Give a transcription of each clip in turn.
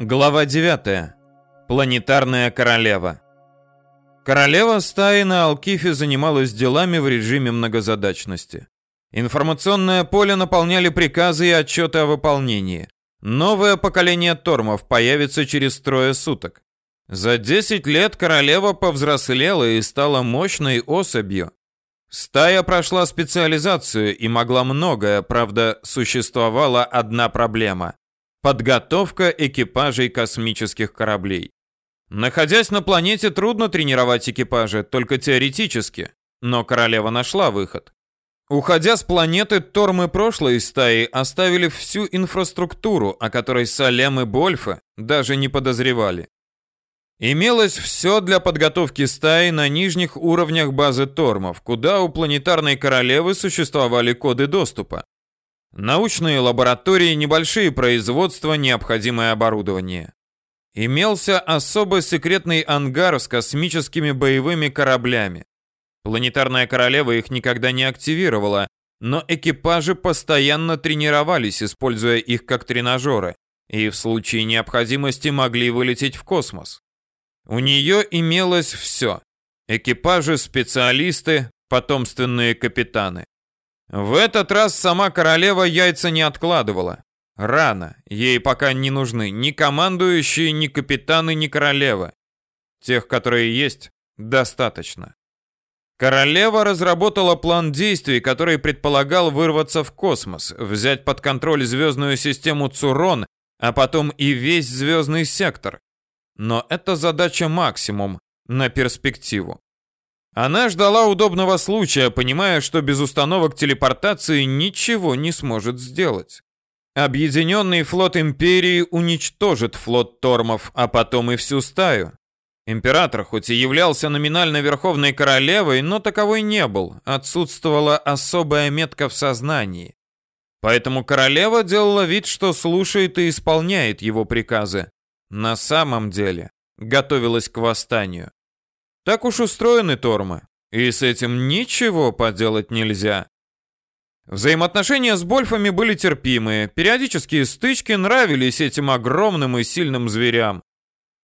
Глава 9. Планетарная королева. Королева стаи на Алкифе занималась делами в режиме многозадачности. Информационное поле наполняли приказы и отчеты о выполнении. Новое поколение тормов появится через трое суток. За 10 лет королева повзрослела и стала мощной особью. Стая прошла специализацию и могла многое, правда, существовала одна проблема Подготовка экипажей космических кораблей. Находясь на планете, трудно тренировать экипажи, только теоретически. Но королева нашла выход. Уходя с планеты, Тормы прошлой стаи оставили всю инфраструктуру, о которой Салем и Больфа даже не подозревали. Имелось все для подготовки стаи на нижних уровнях базы Тормов, куда у планетарной королевы существовали коды доступа. Научные лаборатории, небольшие производства, необходимое оборудование. Имелся особо секретный ангар с космическими боевыми кораблями. Планетарная королева их никогда не активировала, но экипажи постоянно тренировались, используя их как тренажеры, и в случае необходимости могли вылететь в космос. У нее имелось все. Экипажи, специалисты, потомственные капитаны. В этот раз сама королева яйца не откладывала. Рано, ей пока не нужны ни командующие, ни капитаны, ни королевы. Тех, которые есть, достаточно. Королева разработала план действий, который предполагал вырваться в космос, взять под контроль звездную систему Цурон, а потом и весь звездный сектор. Но это задача максимум на перспективу. Она ждала удобного случая, понимая, что без установок телепортации ничего не сможет сделать. Объединенный флот Империи уничтожит флот Тормов, а потом и всю стаю. Император хоть и являлся номинально верховной королевой, но таковой не был, отсутствовала особая метка в сознании. Поэтому королева делала вид, что слушает и исполняет его приказы. На самом деле готовилась к восстанию. Так уж устроены Тормы, и с этим ничего поделать нельзя. Взаимоотношения с Больфами были терпимые, периодические стычки нравились этим огромным и сильным зверям.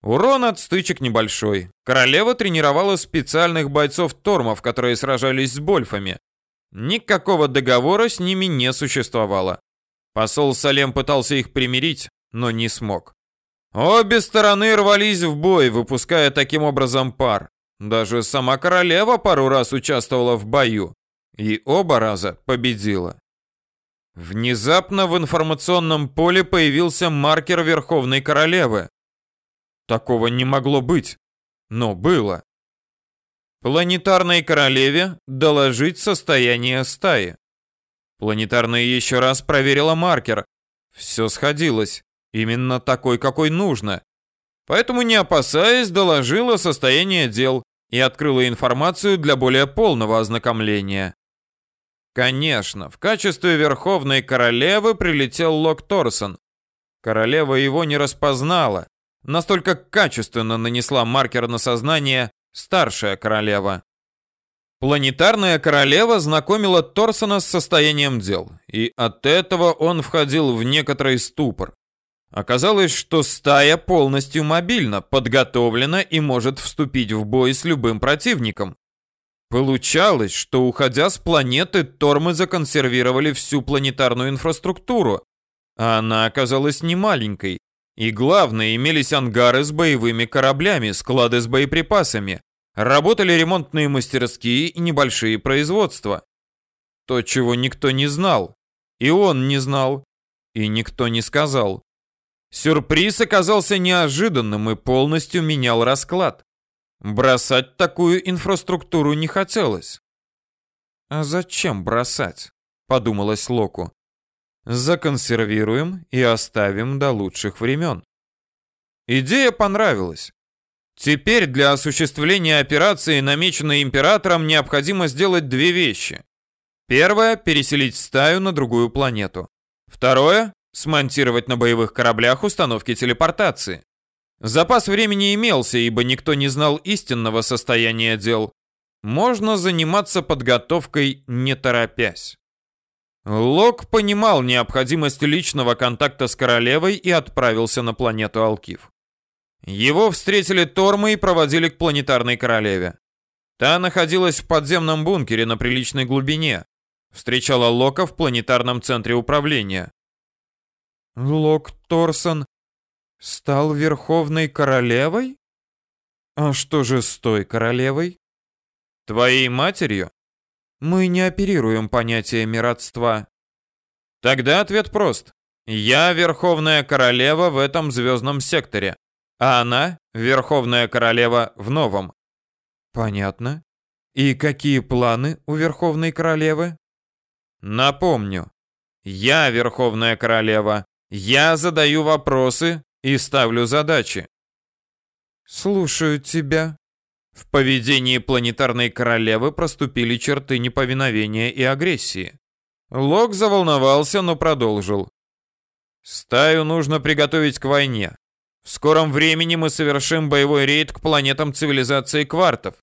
Урон от стычек небольшой. Королева тренировала специальных бойцов Тормов, которые сражались с Больфами. Никакого договора с ними не существовало. Посол Салем пытался их примирить, но не смог. Обе стороны рвались в бой, выпуская таким образом пар. Даже сама королева пару раз участвовала в бою и оба раза победила. Внезапно в информационном поле появился маркер Верховной Королевы. Такого не могло быть, но было. Планетарной королеве доложить состояние стаи. Планетарная еще раз проверила маркер. Все сходилось. Именно такой, какой нужно. Поэтому, не опасаясь, доложила состояние дел и открыла информацию для более полного ознакомления. Конечно, в качестве Верховной Королевы прилетел Лок Торсон. Королева его не распознала. Настолько качественно нанесла маркер на сознание старшая королева. Планетарная королева знакомила Торсона с состоянием дел, и от этого он входил в некоторый ступор. Оказалось, что стая полностью мобильна, подготовлена и может вступить в бой с любым противником. Получалось, что уходя с планеты, Тормы законсервировали всю планетарную инфраструктуру, а она оказалась не маленькой. И главное, имелись ангары с боевыми кораблями, склады с боеприпасами, работали ремонтные мастерские и небольшие производства. То, чего никто не знал. И он не знал. И никто не сказал. Сюрприз оказался неожиданным и полностью менял расклад. Бросать такую инфраструктуру не хотелось. «А зачем бросать?» — подумалось Локу. «Законсервируем и оставим до лучших времен». Идея понравилась. Теперь для осуществления операции, намеченной императором, необходимо сделать две вещи. Первое – переселить стаю на другую планету. Второе смонтировать на боевых кораблях установки телепортации. Запас времени имелся, ибо никто не знал истинного состояния дел. Можно заниматься подготовкой не торопясь. Лок понимал необходимость личного контакта с королевой и отправился на планету Алкив. Его встретили Тормы и проводили к планетарной королеве. Та находилась в подземном бункере на приличной глубине. Встречала Лока в планетарном центре управления. Лок Торсон стал верховной королевой? А что же с той королевой? Твоей матерью? Мы не оперируем понятиями родства. Тогда ответ прост. Я верховная королева в этом звездном секторе, а она верховная королева в новом. Понятно. И какие планы у верховной королевы? Напомню. Я верховная королева. Я задаю вопросы и ставлю задачи. Слушаю тебя. В поведении планетарной королевы проступили черты неповиновения и агрессии. Лок заволновался, но продолжил. Стаю нужно приготовить к войне. В скором времени мы совершим боевой рейд к планетам цивилизации квартов.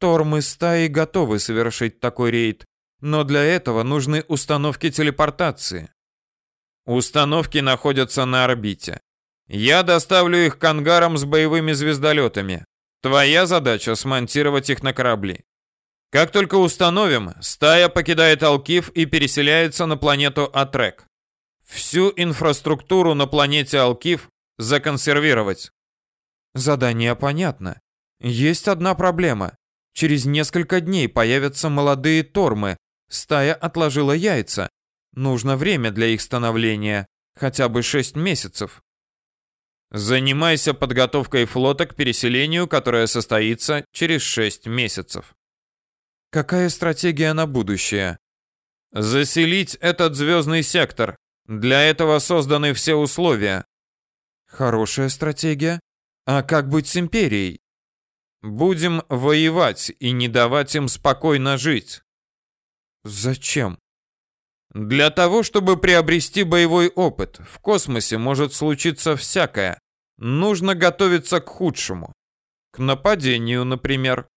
Тормы стаи готовы совершить такой рейд, но для этого нужны установки телепортации. Установки находятся на орбите. Я доставлю их к ангарам с боевыми звездолетами. Твоя задача смонтировать их на корабли. Как только установим, стая покидает Алкив и переселяется на планету Атрек. Всю инфраструктуру на планете Алкив законсервировать. Задание понятно. Есть одна проблема. Через несколько дней появятся молодые тормы. Стая отложила яйца. Нужно время для их становления, хотя бы 6 месяцев. Занимайся подготовкой флота к переселению, которое состоится через 6 месяцев. Какая стратегия на будущее? Заселить этот звездный сектор. Для этого созданы все условия. Хорошая стратегия. А как быть с империей? Будем воевать и не давать им спокойно жить. Зачем? Для того, чтобы приобрести боевой опыт. В космосе может случиться всякое. Нужно готовиться к худшему. К нападению, например.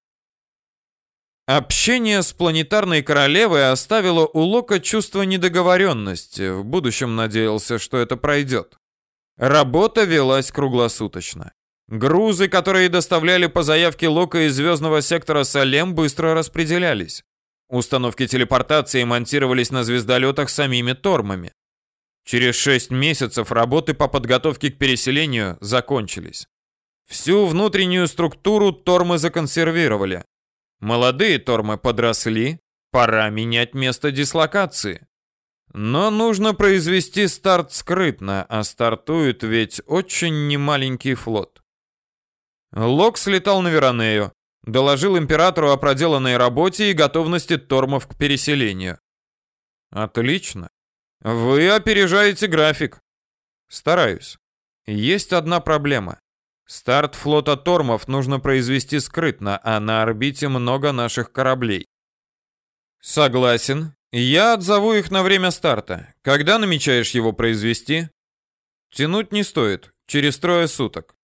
Общение с планетарной королевой оставило у Лока чувство недоговоренности. В будущем надеялся, что это пройдет. Работа велась круглосуточно. Грузы, которые доставляли по заявке Лока из звездного сектора Салем, быстро распределялись. Установки телепортации монтировались на звездолетах самими тормами. Через 6 месяцев работы по подготовке к переселению закончились. Всю внутреннюю структуру тормы законсервировали. Молодые тормы подросли, пора менять место дислокации. Но нужно произвести старт скрытно, а стартует ведь очень немаленький флот. Лок слетал на Веронею, Доложил императору о проделанной работе и готовности тормов к переселению. Отлично. Вы опережаете график. Стараюсь. Есть одна проблема. Старт флота тормов нужно произвести скрытно, а на орбите много наших кораблей. Согласен. Я отзову их на время старта. Когда намечаешь его произвести? Тянуть не стоит. Через трое суток.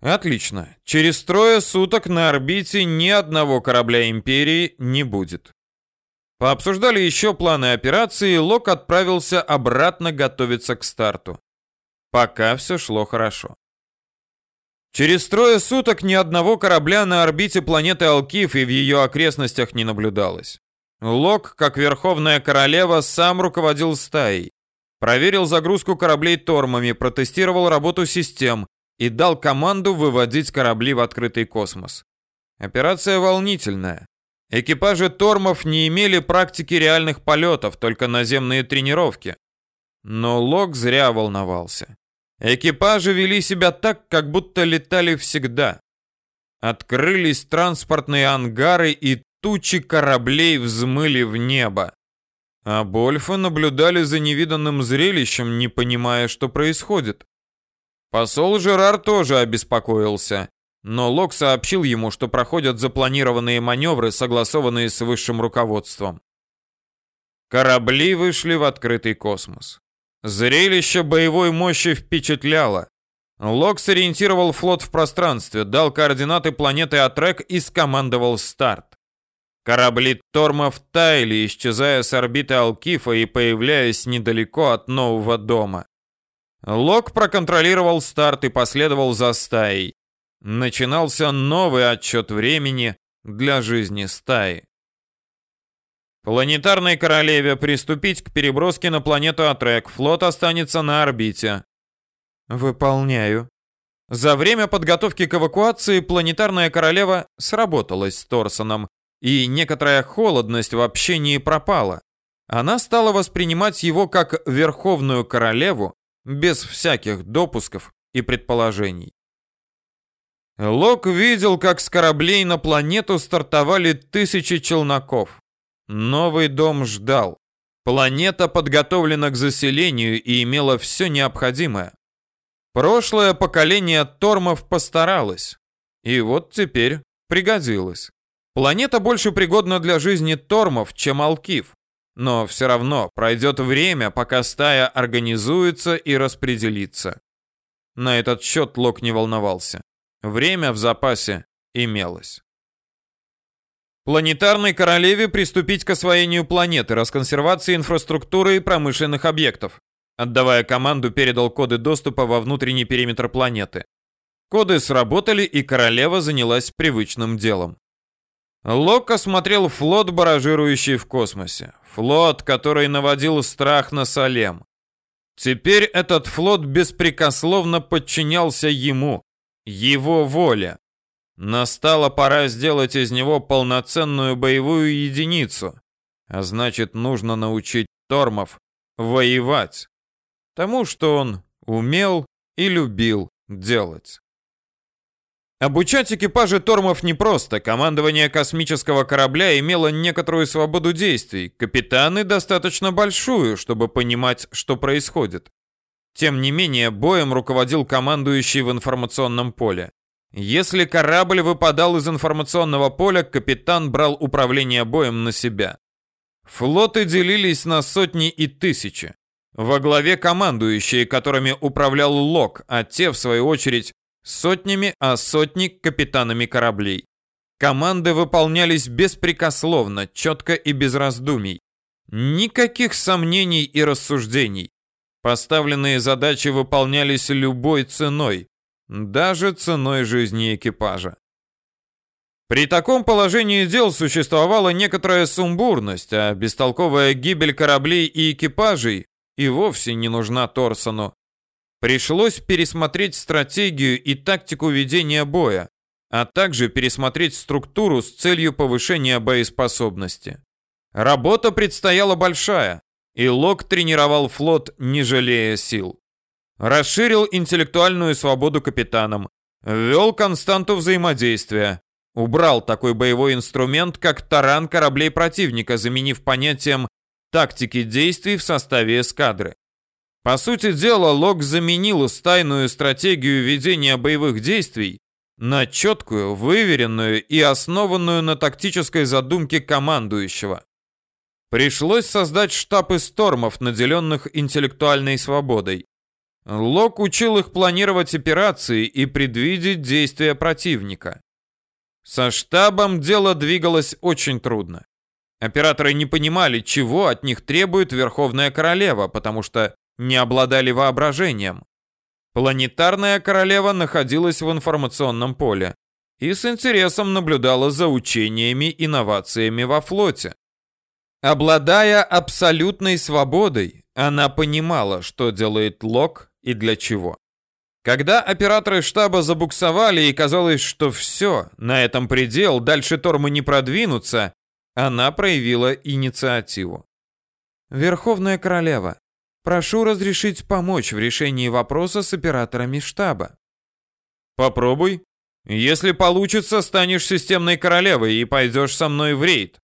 Отлично. Через трое суток на орбите ни одного корабля Империи не будет. Пообсуждали еще планы операции, Лок отправился обратно готовиться к старту. Пока все шло хорошо. Через трое суток ни одного корабля на орбите планеты Алкиф и в ее окрестностях не наблюдалось. Лок, как верховная королева, сам руководил стаей. Проверил загрузку кораблей тормами, протестировал работу систем, и дал команду выводить корабли в открытый космос. Операция волнительная. Экипажи Тормов не имели практики реальных полетов, только наземные тренировки. Но Лок зря волновался. Экипажи вели себя так, как будто летали всегда. Открылись транспортные ангары и тучи кораблей взмыли в небо. А Больфы наблюдали за невиданным зрелищем, не понимая, что происходит. Посол Жерар тоже обеспокоился, но Лок сообщил ему, что проходят запланированные маневры, согласованные с высшим руководством. Корабли вышли в открытый космос. Зрелище боевой мощи впечатляло. Лок сориентировал флот в пространстве, дал координаты планеты Атрек и скомандовал старт. Корабли Тормов таяли, исчезая с орбиты Алкифа и появляясь недалеко от нового дома. Лок проконтролировал старт и последовал за стаей. Начинался новый отчет времени для жизни стаи. Планетарной королеве приступить к переброске на планету Атрек. Флот останется на орбите. Выполняю. За время подготовки к эвакуации планетарная королева сработалась с Торсоном, и некоторая холодность в общении пропала. Она стала воспринимать его как верховную королеву без всяких допусков и предположений. Лок видел, как с кораблей на планету стартовали тысячи челноков. Новый дом ждал. Планета подготовлена к заселению и имела все необходимое. Прошлое поколение Тормов постаралось. И вот теперь пригодилось. Планета больше пригодна для жизни Тормов, чем Алкив. Но все равно пройдет время, пока стая организуется и распределится. На этот счет Лок не волновался. Время в запасе имелось. Планетарной королеве приступить к освоению планеты, расконсервации инфраструктуры и промышленных объектов. Отдавая команду, передал коды доступа во внутренний периметр планеты. Коды сработали, и королева занялась привычным делом. Лок осмотрел флот, баражирующий в космосе. Флот, который наводил страх на Салем. Теперь этот флот беспрекословно подчинялся ему, его воле. Настала пора сделать из него полноценную боевую единицу. А значит, нужно научить Тормов воевать. Тому, что он умел и любил делать. Обучать экипажи Тормов непросто. Командование космического корабля имело некоторую свободу действий, капитаны достаточно большую, чтобы понимать, что происходит. Тем не менее, боем руководил командующий в информационном поле. Если корабль выпадал из информационного поля, капитан брал управление боем на себя. Флоты делились на сотни и тысячи. Во главе командующие, которыми управлял Лок, а те, в свою очередь, сотнями, а сотни капитанами кораблей. Команды выполнялись беспрекословно, четко и без раздумий. Никаких сомнений и рассуждений. Поставленные задачи выполнялись любой ценой, даже ценой жизни экипажа. При таком положении дел существовала некоторая сумбурность, а бестолковая гибель кораблей и экипажей и вовсе не нужна Торсону. Пришлось пересмотреть стратегию и тактику ведения боя, а также пересмотреть структуру с целью повышения боеспособности. Работа предстояла большая, и Лок тренировал флот, не жалея сил. Расширил интеллектуальную свободу капитанам, ввел константу взаимодействия, убрал такой боевой инструмент, как таран кораблей противника, заменив понятием тактики действий в составе эскадры. По сути дела, Лок заменил стайную стратегию ведения боевых действий на четкую, выверенную и основанную на тактической задумке командующего. Пришлось создать штаб из стормов, наделенных интеллектуальной свободой. Лок учил их планировать операции и предвидеть действия противника. Со штабом дело двигалось очень трудно. Операторы не понимали, чего от них требует Верховная Королева, потому что не обладали воображением. Планетарная Королева находилась в информационном поле и с интересом наблюдала за учениями и инновациями во флоте. Обладая абсолютной свободой, она понимала, что делает Лок и для чего. Когда операторы штаба забуксовали и казалось, что все, на этом предел, дальше Тормы не продвинутся, она проявила инициативу. Верховная королева, прошу разрешить помочь в решении вопроса с операторами штаба. Попробуй. Если получится, станешь системной королевой и пойдешь со мной в рейд.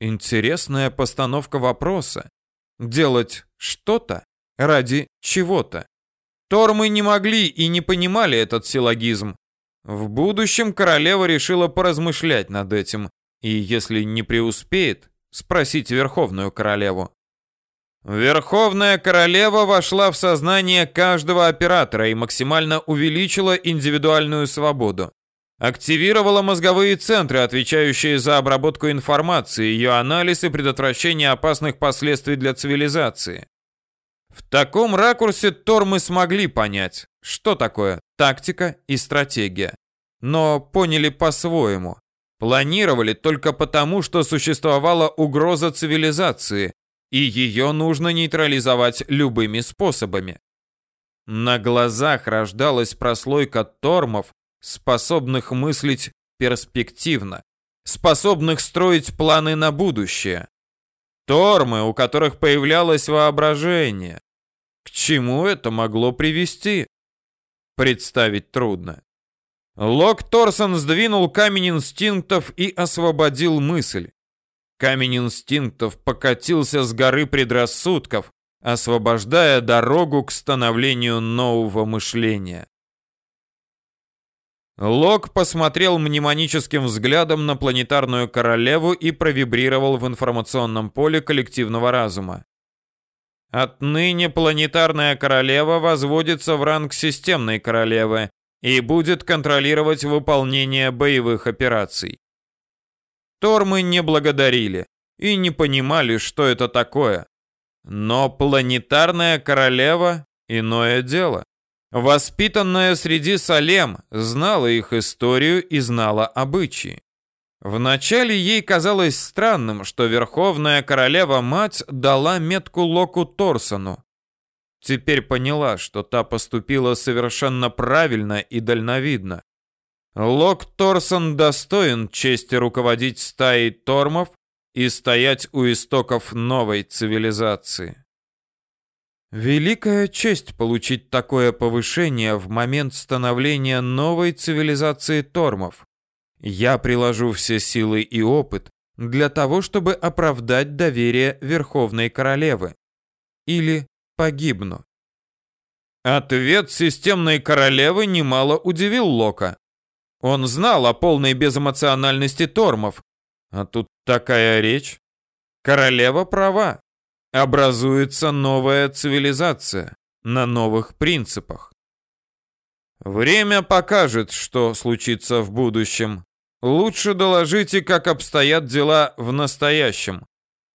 Интересная постановка вопроса. Делать что-то ради чего-то. Тормы не могли и не понимали этот силлогизм. В будущем королева решила поразмышлять над этим и, если не преуспеет, спросить Верховную Королеву. Верховная Королева вошла в сознание каждого оператора и максимально увеличила индивидуальную свободу. активировала мозговые центры, отвечающие за обработку информации, ее анализ и предотвращение опасных последствий для цивилизации. В таком ракурсе Тормы смогли понять, что такое тактика и стратегия. Но поняли по-своему. Планировали только потому, что существовала угроза цивилизации, и ее нужно нейтрализовать любыми способами. На глазах рождалась прослойка тормов, способных мыслить перспективно, способных строить планы на будущее. Тормы, у которых появлялось воображение. К чему это могло привести? Представить трудно. Лок Торсон сдвинул камень инстинктов и освободил мысль. Камень инстинктов покатился с горы предрассудков, освобождая дорогу к становлению нового мышления. Лок посмотрел мнемоническим взглядом на планетарную королеву и провибрировал в информационном поле коллективного разума. Отныне планетарная королева возводится в ранг системной королевы и будет контролировать выполнение боевых операций. Тормы не благодарили и не понимали, что это такое. Но планетарная королева — иное дело. Воспитанная среди Салем, знала их историю и знала обычаи. Вначале ей казалось странным, что Верховная Королева-Мать дала метку Локу Торсону. Теперь поняла, что та поступила совершенно правильно и дальновидно. Лок Торсон достоин чести руководить стаей тормов и стоять у истоков новой цивилизации. Великая честь получить такое повышение в момент становления новой цивилизации тормов. Я приложу все силы и опыт для того, чтобы оправдать доверие Верховной Королевы. Или погибну. Ответ системной королевы немало удивил Лока. Он знал о полной безэмоциональности Тормов. А тут такая речь. Королева права. Образуется новая цивилизация на новых принципах. Время покажет, что случится в будущем. Лучше доложите, как обстоят дела в настоящем.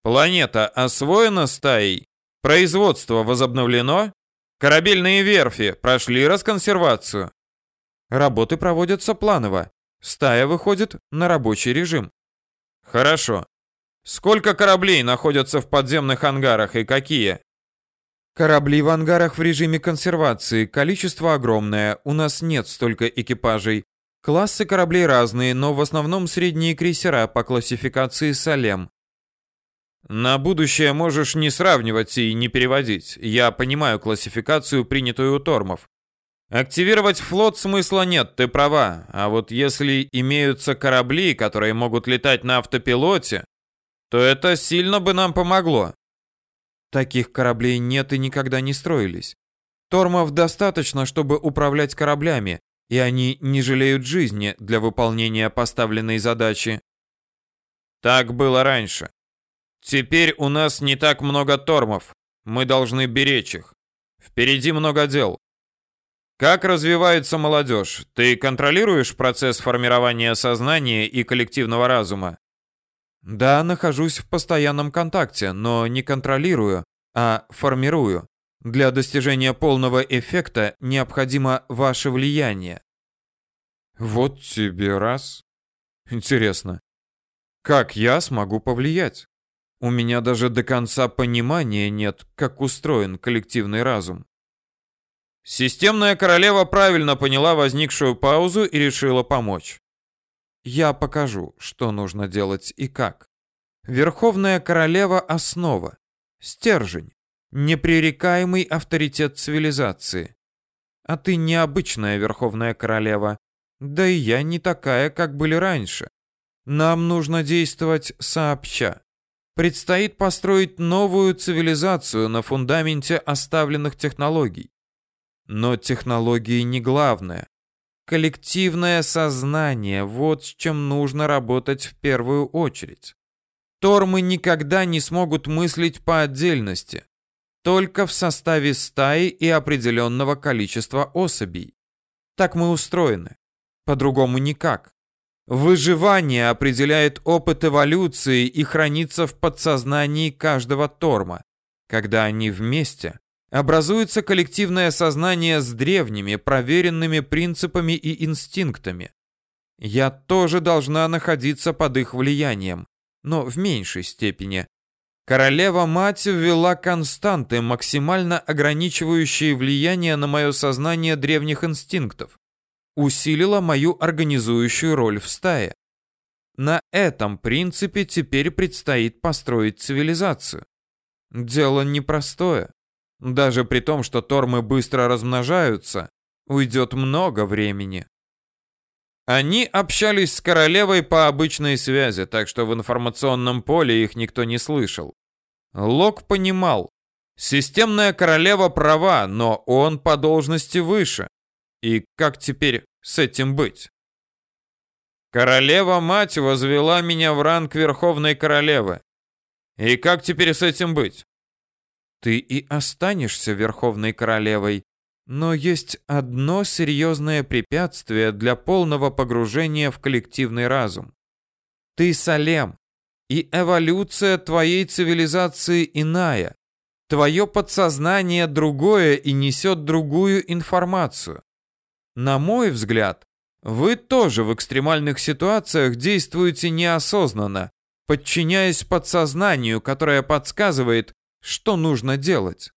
Планета освоена стаей? Производство возобновлено? Корабельные верфи прошли расконсервацию? Работы проводятся планово. Стая выходит на рабочий режим. Хорошо. Сколько кораблей находятся в подземных ангарах и какие? Корабли в ангарах в режиме консервации. Количество огромное. У нас нет столько экипажей. Классы кораблей разные, но в основном средние крейсера по классификации Салем. На будущее можешь не сравнивать и не переводить. Я понимаю классификацию, принятую у Тормов. Активировать флот смысла нет, ты права. А вот если имеются корабли, которые могут летать на автопилоте, то это сильно бы нам помогло. Таких кораблей нет и никогда не строились. Тормов достаточно, чтобы управлять кораблями, и они не жалеют жизни для выполнения поставленной задачи. Так было раньше. Теперь у нас не так много тормов. Мы должны беречь их. Впереди много дел. Как развивается молодежь? Ты контролируешь процесс формирования сознания и коллективного разума? Да, нахожусь в постоянном контакте, но не контролирую, а формирую. Для достижения полного эффекта необходимо ваше влияние. Вот тебе раз. Интересно, как я смогу повлиять? У меня даже до конца понимания нет, как устроен коллективный разум. Системная королева правильно поняла возникшую паузу и решила помочь. Я покажу, что нужно делать и как. Верховная королева – основа, стержень непререкаемый авторитет цивилизации. А ты необычная верховная королева. Да и я не такая, как были раньше. Нам нужно действовать сообща. Предстоит построить новую цивилизацию на фундаменте оставленных технологий. Но технологии не главное. Коллективное сознание – вот с чем нужно работать в первую очередь. Тормы никогда не смогут мыслить по отдельности только в составе стаи и определенного количества особей. Так мы устроены. По-другому никак. Выживание определяет опыт эволюции и хранится в подсознании каждого Торма. Когда они вместе, образуется коллективное сознание с древними, проверенными принципами и инстинктами. Я тоже должна находиться под их влиянием, но в меньшей степени. Королева-мать ввела константы, максимально ограничивающие влияние на мое сознание древних инстинктов усилила мою организующую роль в стае. На этом принципе теперь предстоит построить цивилизацию. Дело непростое. Даже при том, что тормы быстро размножаются, уйдет много времени. Они общались с королевой по обычной связи, так что в информационном поле их никто не слышал. Лок понимал, системная королева права, но он по должности выше. И как теперь с этим быть? Королева-мать возвела меня в ранг Верховной Королевы. И как теперь с этим быть? Ты и останешься Верховной Королевой, но есть одно серьезное препятствие для полного погружения в коллективный разум. Ты Салем, и эволюция твоей цивилизации иная. Твое подсознание другое и несет другую информацию. На мой взгляд, вы тоже в экстремальных ситуациях действуете неосознанно, подчиняясь подсознанию, которое подсказывает, что нужно делать.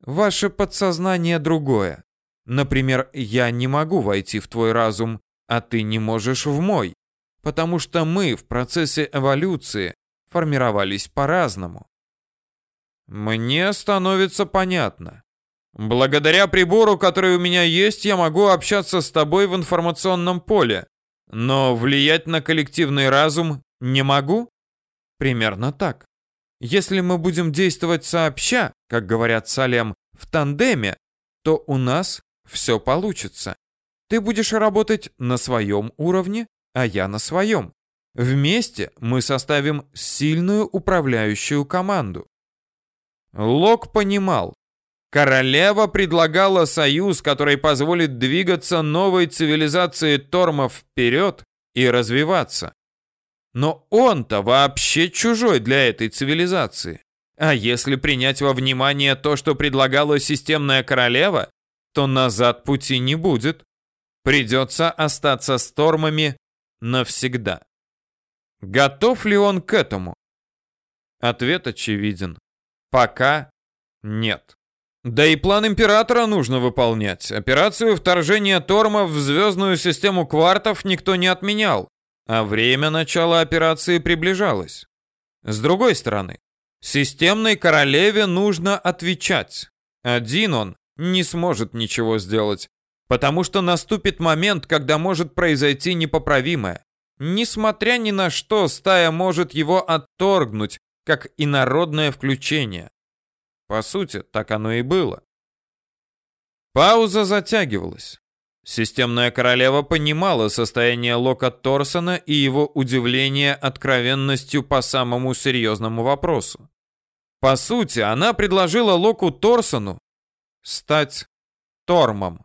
Ваше подсознание другое. Например, я не могу войти в твой разум, а ты не можешь в мой, потому что мы в процессе эволюции формировались по-разному. Мне становится понятно. Благодаря прибору, который у меня есть, я могу общаться с тобой в информационном поле, но влиять на коллективный разум не могу? Примерно так. Если мы будем действовать сообща, как говорят Салем, в тандеме, то у нас все получится. Ты будешь работать на своем уровне, а я на своем. Вместе мы составим сильную управляющую команду. Лок понимал, Королева предлагала союз, который позволит двигаться новой цивилизации Тормов вперед и развиваться. Но он-то вообще чужой для этой цивилизации. А если принять во внимание то, что предлагала системная королева, то назад пути не будет. Придется остаться с Тормами навсегда. Готов ли он к этому? Ответ очевиден. Пока нет. Да и план Императора нужно выполнять. Операцию вторжения Тормов в звездную систему квартов никто не отменял, а время начала операции приближалось. С другой стороны, системной королеве нужно отвечать. Один он не сможет ничего сделать, потому что наступит момент, когда может произойти непоправимое. Несмотря ни на что, стая может его отторгнуть, как инородное включение. По сути, так оно и было. Пауза затягивалась. Системная королева понимала состояние Лока Торсона и его удивление откровенностью по самому серьезному вопросу. По сути, она предложила Локу Торсону стать Тормом.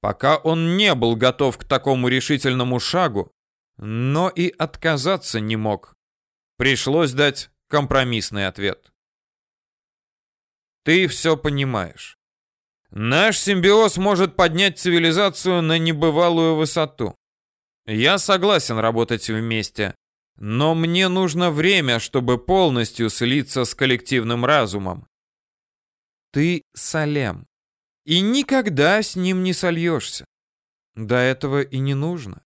Пока он не был готов к такому решительному шагу, но и отказаться не мог. Пришлось дать компромиссный ответ. Ты все понимаешь. Наш симбиоз может поднять цивилизацию на небывалую высоту. Я согласен работать вместе, но мне нужно время, чтобы полностью слиться с коллективным разумом. Ты Салем, и никогда с ним не сольешься. До этого и не нужно.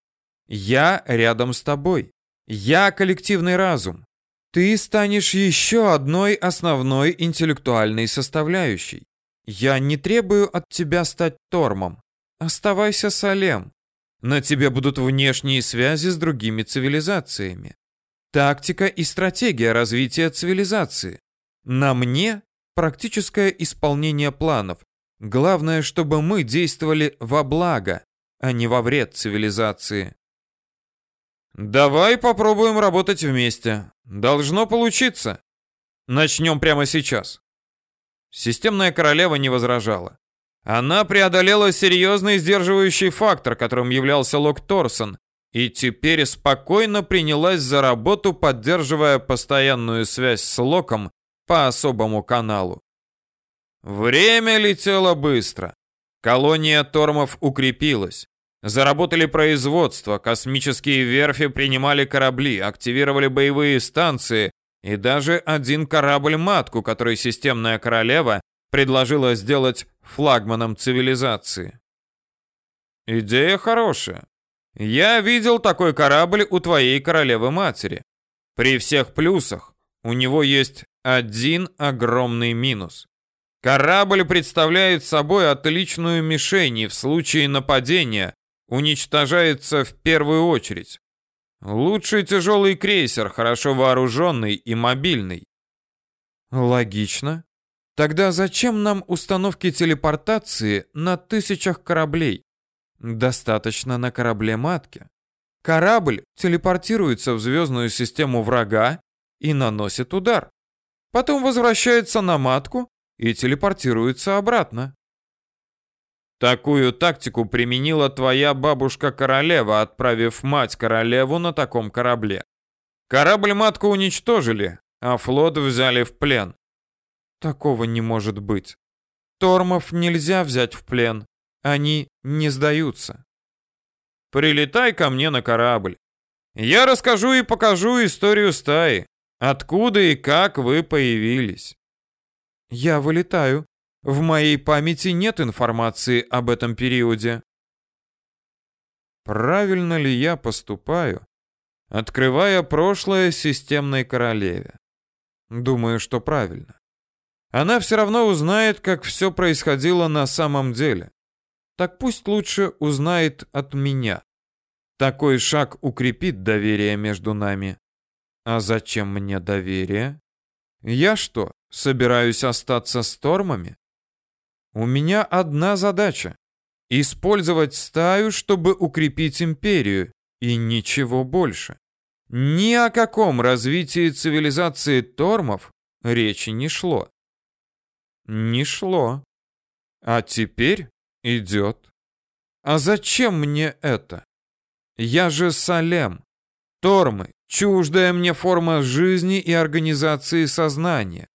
Я рядом с тобой. Я коллективный разум. Ты станешь еще одной основной интеллектуальной составляющей. Я не требую от тебя стать Тормом. Оставайся Салем. На тебе будут внешние связи с другими цивилизациями. Тактика и стратегия развития цивилизации. На мне практическое исполнение планов. Главное, чтобы мы действовали во благо, а не во вред цивилизации. Давай попробуем работать вместе. Должно получиться. Начнем прямо сейчас. Системная королева не возражала. Она преодолела серьезный сдерживающий фактор, которым являлся Лок Торсон, и теперь спокойно принялась за работу, поддерживая постоянную связь с Локом по особому каналу. Время летело быстро. Колония Тормов укрепилась. Заработали производство, космические верфи принимали корабли, активировали боевые станции и даже один корабль-матку, который системная королева предложила сделать флагманом цивилизации. Идея хорошая. Я видел такой корабль у твоей королевы-матери. При всех плюсах у него есть один огромный минус. Корабль представляет собой отличную мишень и в случае нападения уничтожается в первую очередь. Лучший тяжелый крейсер, хорошо вооруженный и мобильный. Логично. Тогда зачем нам установки телепортации на тысячах кораблей? Достаточно на корабле-матке. Корабль телепортируется в звездную систему врага и наносит удар. Потом возвращается на матку и телепортируется обратно. Такую тактику применила твоя бабушка-королева, отправив мать-королеву на таком корабле. Корабль-матку уничтожили, а флот взяли в плен. Такого не может быть. Тормов нельзя взять в плен. Они не сдаются. Прилетай ко мне на корабль. Я расскажу и покажу историю стаи. Откуда и как вы появились. Я вылетаю. В моей памяти нет информации об этом периоде. Правильно ли я поступаю, открывая прошлое системной королеве? Думаю, что правильно. Она все равно узнает, как все происходило на самом деле. Так пусть лучше узнает от меня. Такой шаг укрепит доверие между нами. А зачем мне доверие? Я что, собираюсь остаться с Тормами? У меня одна задача — использовать стаю, чтобы укрепить империю, и ничего больше. Ни о каком развитии цивилизации Тормов речи не шло. Не шло. А теперь идет. А зачем мне это? Я же Салем. Тормы — чуждая мне форма жизни и организации сознания.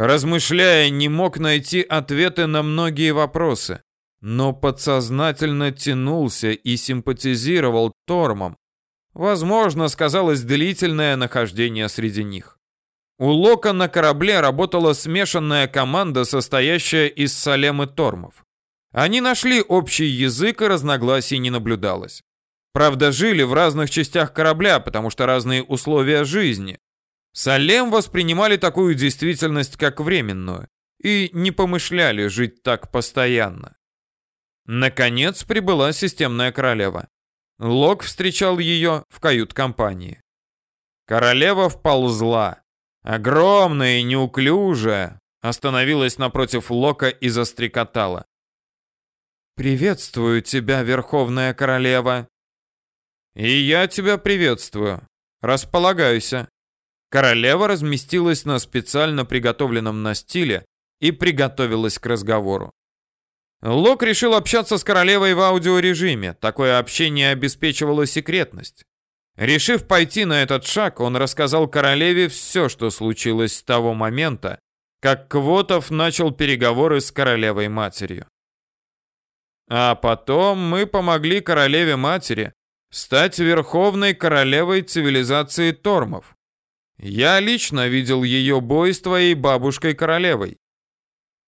Размышляя, не мог найти ответы на многие вопросы, но подсознательно тянулся и симпатизировал Тормам. Возможно, сказалось длительное нахождение среди них. У Лока на корабле работала смешанная команда, состоящая из Салем и Тормов. Они нашли общий язык и разногласий не наблюдалось. Правда, жили в разных частях корабля, потому что разные условия жизни. Салем воспринимали такую действительность как временную и не помышляли жить так постоянно. Наконец прибыла системная королева. Лок встречал ее в кают-компании. Королева вползла, огромная и неуклюжая, остановилась напротив Лока и застрекотала. «Приветствую тебя, Верховная Королева!» «И я тебя приветствую. Располагайся». Королева разместилась на специально приготовленном настиле и приготовилась к разговору. Лок решил общаться с королевой в аудиорежиме. Такое общение обеспечивало секретность. Решив пойти на этот шаг, он рассказал королеве все, что случилось с того момента, как Квотов начал переговоры с королевой-матерью. А потом мы помогли королеве-матери стать верховной королевой цивилизации Тормов. Я лично видел ее бой с твоей бабушкой-королевой.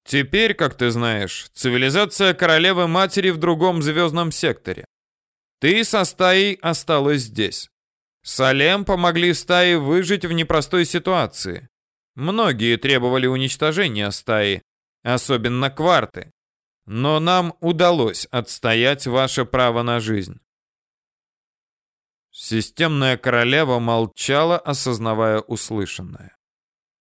Теперь, как ты знаешь, цивилизация королевы-матери в другом звездном секторе. Ты со стаей осталась здесь. Салем помогли стае выжить в непростой ситуации. Многие требовали уничтожения стаи, особенно кварты. Но нам удалось отстоять ваше право на жизнь. Системная королева молчала, осознавая услышанное.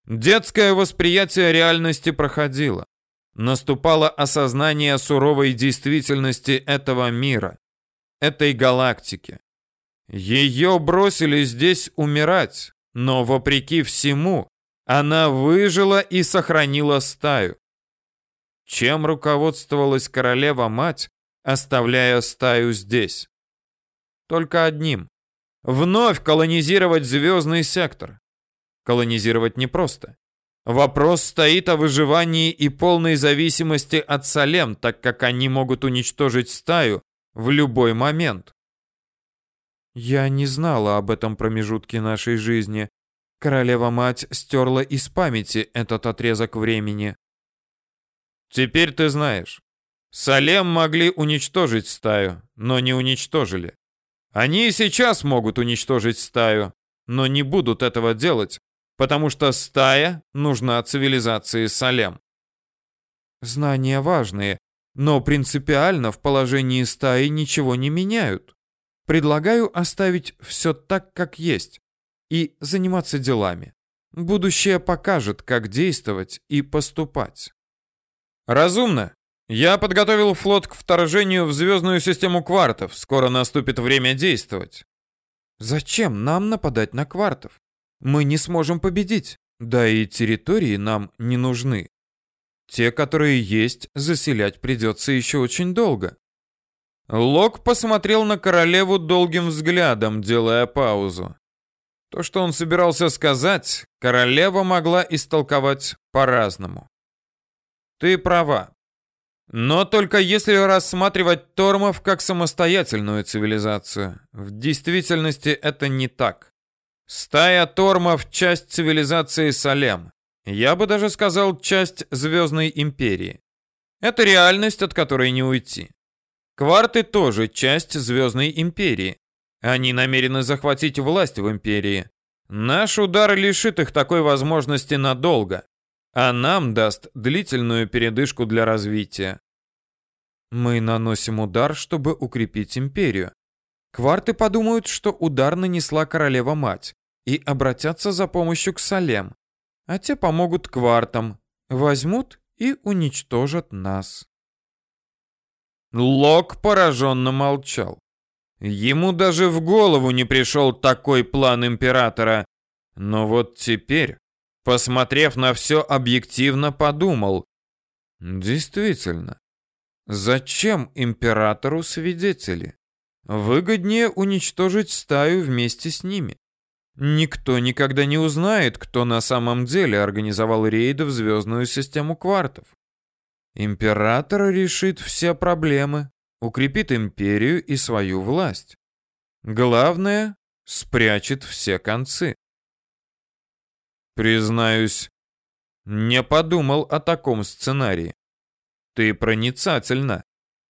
Детское восприятие реальности проходило. Наступало осознание суровой действительности этого мира, этой галактики. Ее бросили здесь умирать, но вопреки всему она выжила и сохранила стаю. чем руководствовалась королева-мать, оставляя стаю здесь? Только одним. Вновь колонизировать звездный сектор. Колонизировать непросто. Вопрос стоит о выживании и полной зависимости от Салем, так как они могут уничтожить стаю в любой момент. Я не знала об этом промежутке нашей жизни. Королева-мать стерла из памяти этот отрезок времени. Теперь ты знаешь. Салем могли уничтожить стаю, но не уничтожили. Они и сейчас могут уничтожить стаю, но не будут этого делать, потому что стая нужна цивилизации Салем. Знания важные, но принципиально в положении стаи ничего не меняют. Предлагаю оставить все так, как есть, и заниматься делами. Будущее покажет, как действовать и поступать. Разумно. Я подготовил флот к вторжению в звездную систему квартов. Скоро наступит время действовать. Зачем нам нападать на квартов? Мы не сможем победить. Да и территории нам не нужны. Те, которые есть, заселять придется еще очень долго. Лок посмотрел на королеву долгим взглядом, делая паузу. То, что он собирался сказать, королева могла истолковать по-разному. Ты права. Но только если рассматривать Тормов как самостоятельную цивилизацию. В действительности это не так. Стая Тормов – часть цивилизации Салем. Я бы даже сказал, часть Звездной Империи. Это реальность, от которой не уйти. Кварты тоже часть Звездной Империи. Они намерены захватить власть в Империи. Наш удар лишит их такой возможности надолго а нам даст длительную передышку для развития. Мы наносим удар, чтобы укрепить империю. Кварты подумают, что удар нанесла королева-мать и обратятся за помощью к Салем, а те помогут квартам, возьмут и уничтожат нас. Лок пораженно молчал. Ему даже в голову не пришел такой план императора. Но вот теперь Посмотрев на все объективно, подумал. Действительно, зачем императору свидетели? Выгоднее уничтожить стаю вместе с ними. Никто никогда не узнает, кто на самом деле организовал рейды в звездную систему квартов. Император решит все проблемы, укрепит империю и свою власть. Главное, спрячет все концы. Признаюсь, не подумал о таком сценарии. Ты проницательна.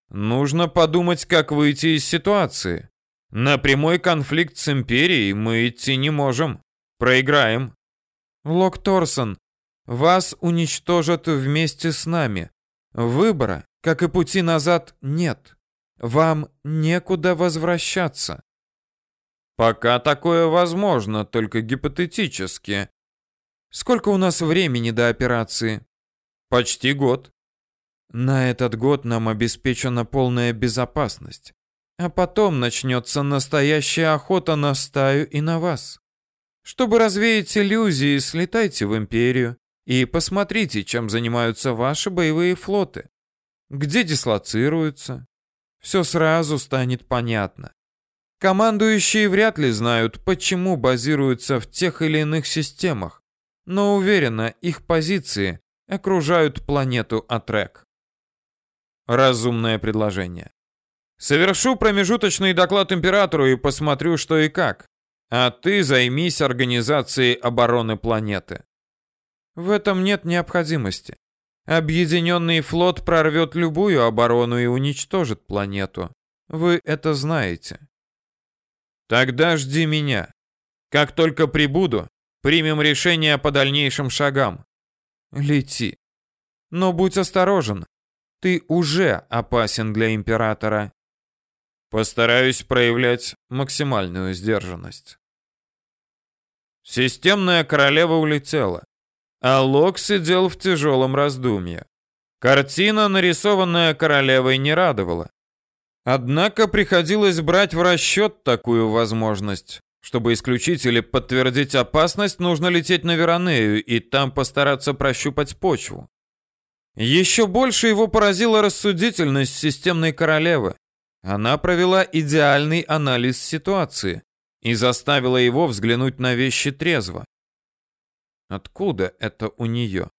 Нужно подумать, как выйти из ситуации. На прямой конфликт с Империей мы идти не можем. Проиграем. Лок Торсон, вас уничтожат вместе с нами. Выбора, как и пути назад, нет. Вам некуда возвращаться. Пока такое возможно, только гипотетически. Сколько у нас времени до операции? Почти год. На этот год нам обеспечена полная безопасность. А потом начнется настоящая охота на стаю и на вас. Чтобы развеять иллюзии, слетайте в Империю и посмотрите, чем занимаются ваши боевые флоты. Где дислоцируются. Все сразу станет понятно. Командующие вряд ли знают, почему базируются в тех или иных системах но уверена, их позиции окружают планету Атрек. Разумное предложение. Совершу промежуточный доклад императору и посмотрю, что и как. А ты займись организацией обороны планеты. В этом нет необходимости. Объединенный флот прорвет любую оборону и уничтожит планету. Вы это знаете. Тогда жди меня. Как только прибуду, Примем решение по дальнейшим шагам. Лети. Но будь осторожен. Ты уже опасен для императора. Постараюсь проявлять максимальную сдержанность. Системная королева улетела, а Лок сидел в тяжелом раздумье. Картина, нарисованная королевой, не радовала. Однако приходилось брать в расчет такую возможность. Чтобы исключить или подтвердить опасность, нужно лететь на Веронею и там постараться прощупать почву. Еще больше его поразила рассудительность системной королевы. Она провела идеальный анализ ситуации и заставила его взглянуть на вещи трезво. Откуда это у нее?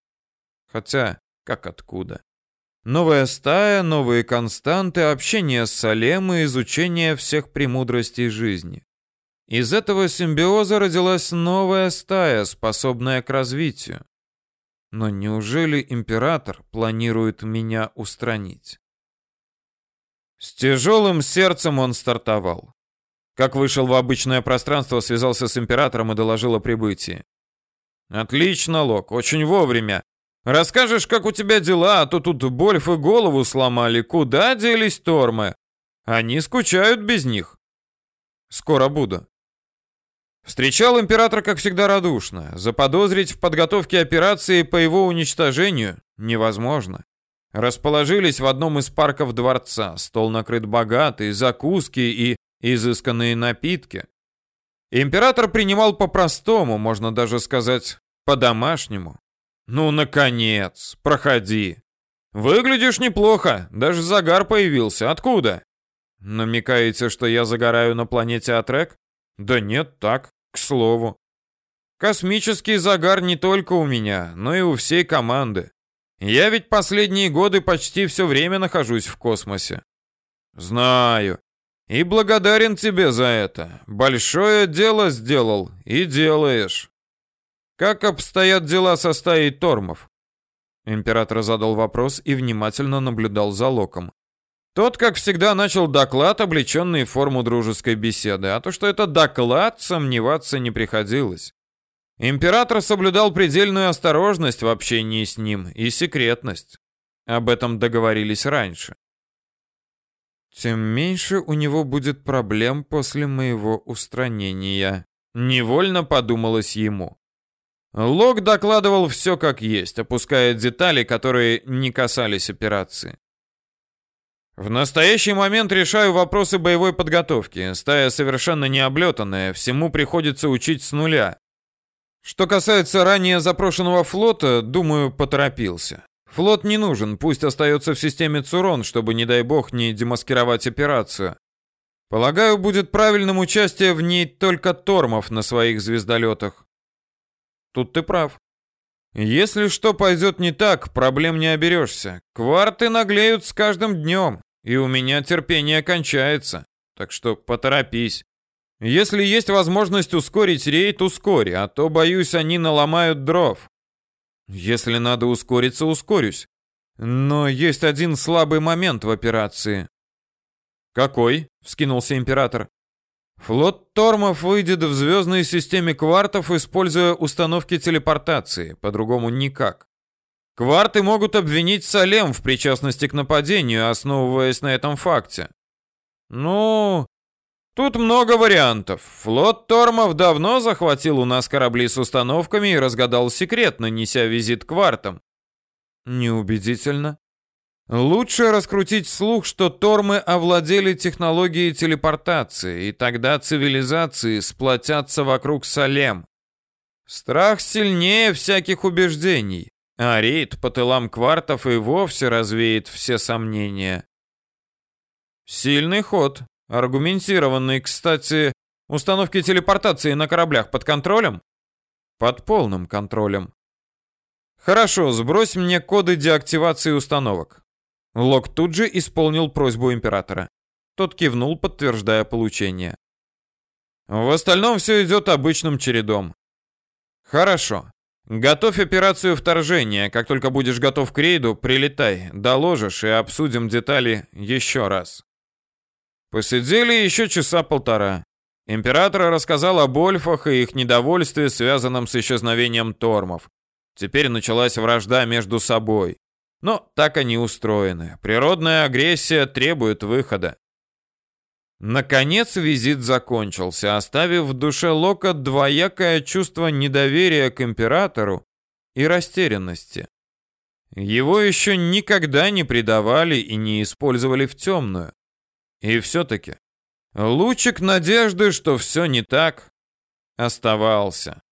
Хотя, как откуда? Новая стая, новые константы, общение с Салем изучение всех премудростей жизни. Из этого симбиоза родилась новая стая, способная к развитию. Но неужели император планирует меня устранить? С тяжелым сердцем он стартовал. Как вышел в обычное пространство, связался с императором и доложил о прибытии. Отлично, Лок, очень вовремя. Расскажешь, как у тебя дела, а то тут Больф и голову сломали. Куда делись Тормы? Они скучают без них. Скоро буду. Встречал император, как всегда, радушно. Заподозрить в подготовке операции по его уничтожению невозможно. Расположились в одном из парков дворца. Стол накрыт богатый, закуски и изысканные напитки. Император принимал по-простому, можно даже сказать, по-домашнему. Ну, наконец, проходи. Выглядишь неплохо, даже загар появился. Откуда? Намекаете, что я загораю на планете Атрек? Да нет, так, к слову. Космический загар не только у меня, но и у всей команды. Я ведь последние годы почти все время нахожусь в космосе. Знаю. И благодарен тебе за это. Большое дело сделал и делаешь. Как обстоят дела со стаей тормов? Император задал вопрос и внимательно наблюдал за Локом. Тот, как всегда, начал доклад, облеченный в форму дружеской беседы, а то, что это доклад, сомневаться не приходилось. Император соблюдал предельную осторожность в общении с ним и секретность. Об этом договорились раньше. Тем меньше у него будет проблем после моего устранения. Невольно подумалось ему. Лог докладывал все как есть, опуская детали, которые не касались операции. В настоящий момент решаю вопросы боевой подготовки. Стая совершенно не облетанная, всему приходится учить с нуля. Что касается ранее запрошенного флота, думаю, поторопился. Флот не нужен, пусть остается в системе Цурон, чтобы, не дай бог, не демаскировать операцию. Полагаю, будет правильным участие в ней только Тормов на своих звездолетах. Тут ты прав. Если что пойдет не так, проблем не оберешься. Кварты наглеют с каждым днем, и у меня терпение кончается. Так что поторопись. Если есть возможность ускорить рейд, ускори, а то, боюсь, они наломают дров. Если надо ускориться, ускорюсь. Но есть один слабый момент в операции. Какой? вскинулся император. Флот Тормов выйдет в звездной системе квартов, используя установки телепортации, по-другому никак. Кварты могут обвинить Салем в причастности к нападению, основываясь на этом факте. Ну, тут много вариантов. Флот Тормов давно захватил у нас корабли с установками и разгадал секрет, нанеся визит квартам. Неубедительно. Лучше раскрутить слух, что Тормы овладели технологией телепортации, и тогда цивилизации сплотятся вокруг Салем. Страх сильнее всяких убеждений, а рейд по тылам квартов и вовсе развеет все сомнения. Сильный ход, аргументированный, кстати, установки телепортации на кораблях под контролем? Под полным контролем. Хорошо, сбрось мне коды деактивации установок. Лок тут же исполнил просьбу императора. Тот кивнул, подтверждая получение. В остальном все идет обычным чередом. Хорошо. Готовь операцию вторжения. Как только будешь готов к рейду, прилетай, доложишь и обсудим детали еще раз. Посидели еще часа полтора. Император рассказал о Больфах и их недовольстве, связанном с исчезновением Тормов. Теперь началась вражда между собой. Но так они устроены. Природная агрессия требует выхода. Наконец визит закончился, оставив в душе Лока двоякое чувство недоверия к императору и растерянности. Его еще никогда не предавали и не использовали в темную. И все-таки лучик надежды, что все не так, оставался.